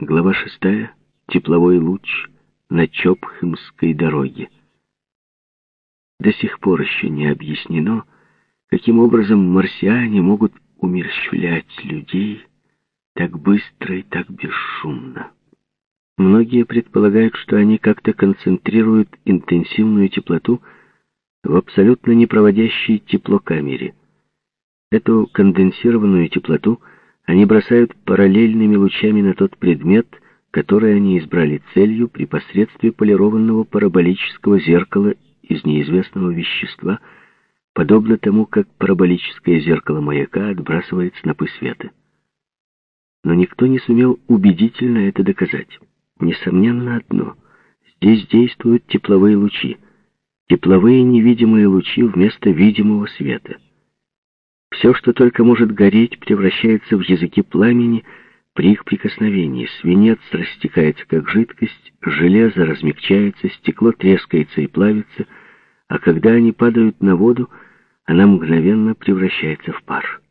Глава шестая. Тепловой луч на Чопхемской дороге. До сих пор еще не объяснено, каким образом марсиане могут умерщвлять людей так быстро и так бесшумно. Многие предполагают, что они как-то концентрируют интенсивную теплоту в абсолютно непроводящей теплокамере. Эту конденсированную теплоту они бросают параллельными лучами на тот предмет, который они избрали целью при посредстве полированного параболического зеркала из неизвестного вещества, подобно тому, как параболическое зеркало маяка отбрасывает снопы света. Но никто не сумел убедительно это доказать. Несомненно одно — здесь действуют тепловые лучи, тепловые невидимые лучи вместо видимого света — все, что только может гореть, превращается в языки пламени при их прикосновении. Свинец растекается как жидкость, железо размягчается, стекло трескается и плавится, а когда они падают на воду, она мгновенно превращается в пар.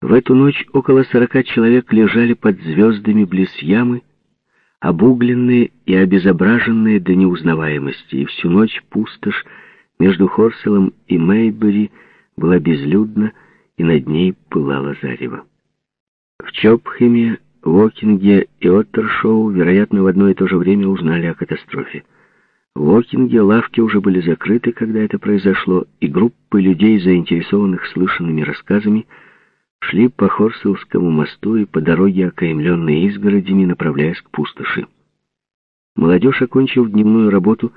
В эту ночь около сорока человек лежали под звездами близ ямы, обугленные и обезображенные до неузнаваемости, и всю ночь пустошь между Хорселом и Мейбери — была безлюдна, и над ней пылало зарево. В Чопхеме, Вокинге и Оттершоу, вероятно, в одно и то же время узнали о катастрофе. В Вокинге лавки уже были закрыты, когда это произошло, и группы людей, заинтересованных слышанными рассказами, шли по Хорселскому мосту и по дороге, окаймленной изгородями, направляясь к пустоши. Молодежь, окончив дневную работу,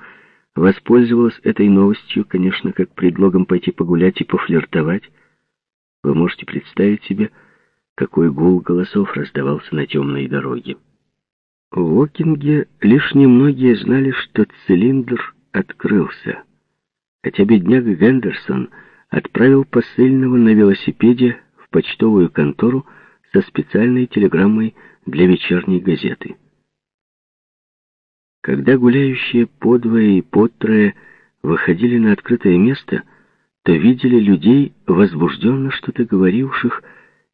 воспользовалась этой новостью, конечно, как предлогом пойти погулять и пофлиртовать. Вы можете представить себе, какой гул голосов раздавался на темной дороге. В Окинге лишь немногие знали, что цилиндр открылся, хотя бедняга Гендерсон отправил посыльного на велосипеде в почтовую контору со специальной телеграммой для вечерней газеты. Когда гуляющие подвое и потрое выходили на открытое место, то видели людей, возбужденно что-то говоривших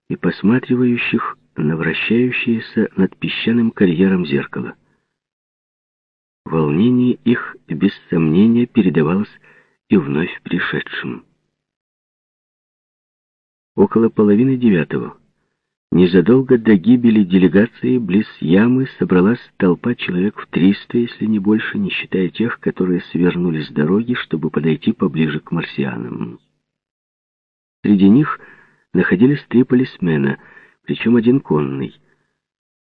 и посматривающих на вращающееся над песчаным карьером зеркало. Волнение их, без сомнения, передавалось и вновь пришедшим. Около половины девятого Незадолго до гибели делегации близ ямы собралась толпа человек в триста, если не больше, не считая тех, которые свернули с дороги, чтобы подойти поближе к марсианам. Среди них находились три полисмена, причем один конный.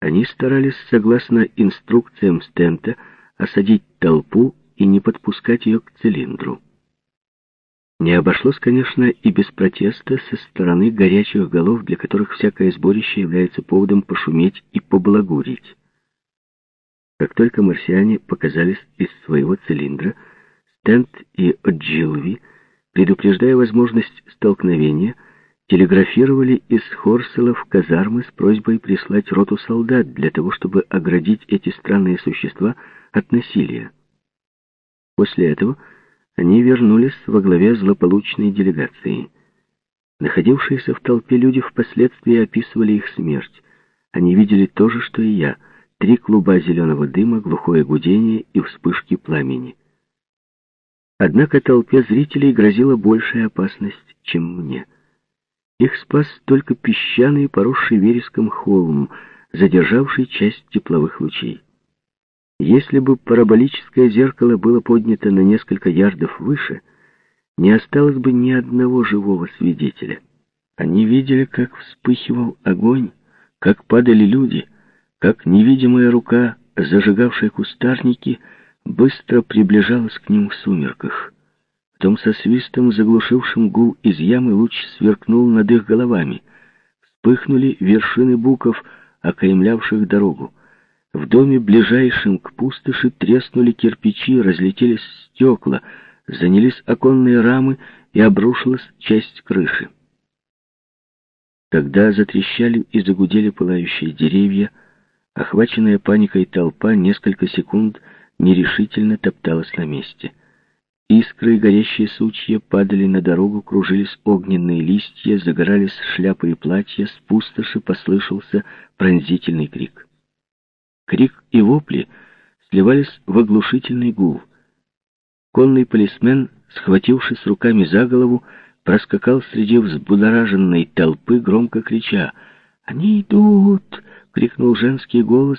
Они старались, согласно инструкциям Стента, осадить толпу и не подпускать ее к цилиндру. Не обошлось, конечно, и без протеста со стороны горячих голов, для которых всякое сборище является поводом пошуметь и поблагурить. Как только марсиане показались из своего цилиндра, Стент и Джилви, предупреждая возможность столкновения, телеграфировали из Хорсела в казармы с просьбой прислать роту солдат для того, чтобы оградить эти странные существа от насилия. После этого они вернулись во главе злополучной делегации. Находившиеся в толпе люди впоследствии описывали их смерть. Они видели то же, что и я. Три клуба зеленого дыма, глухое гудение и вспышки пламени. Однако толпе зрителей грозила большая опасность, чем мне. Их спас только песчаный, поросший вереском холм, задержавший часть тепловых лучей. Если бы параболическое зеркало было поднято на несколько ярдов выше, не осталось бы ни одного живого свидетеля. Они видели, как вспыхивал огонь, как падали люди, как невидимая рука, зажигавшая кустарники, быстро приближалась к ним в сумерках. Потом со свистом, заглушившим гул из ямы, луч сверкнул над их головами. Вспыхнули вершины буков, окаймлявших дорогу. В доме, ближайшем к пустоши, треснули кирпичи, разлетелись стекла, занялись оконные рамы и обрушилась часть крыши. Когда затрещали и загудели пылающие деревья, охваченная паникой толпа несколько секунд нерешительно топталась на месте. Искры и горящие сучья падали на дорогу, кружились огненные листья, загорались шляпы и платья, с пустоши послышался пронзительный крик. Крик и вопли сливались в оглушительный гул. Конный полисмен, схватившись руками за голову, проскакал среди взбудораженной толпы, громко крича «Они идут!» — крикнул женский голос,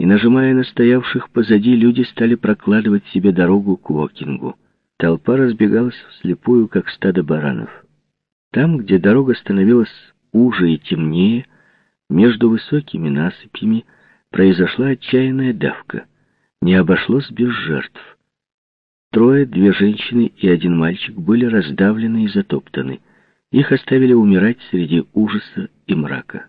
и, нажимая на стоявших позади, люди стали прокладывать себе дорогу к Вокингу. Толпа разбегалась вслепую, как стадо баранов. Там, где дорога становилась уже и темнее, между высокими насыпями произошла отчаянная давка. Не обошлось без жертв. Трое, две женщины и один мальчик были раздавлены и затоптаны. Их оставили умирать среди ужаса и мрака.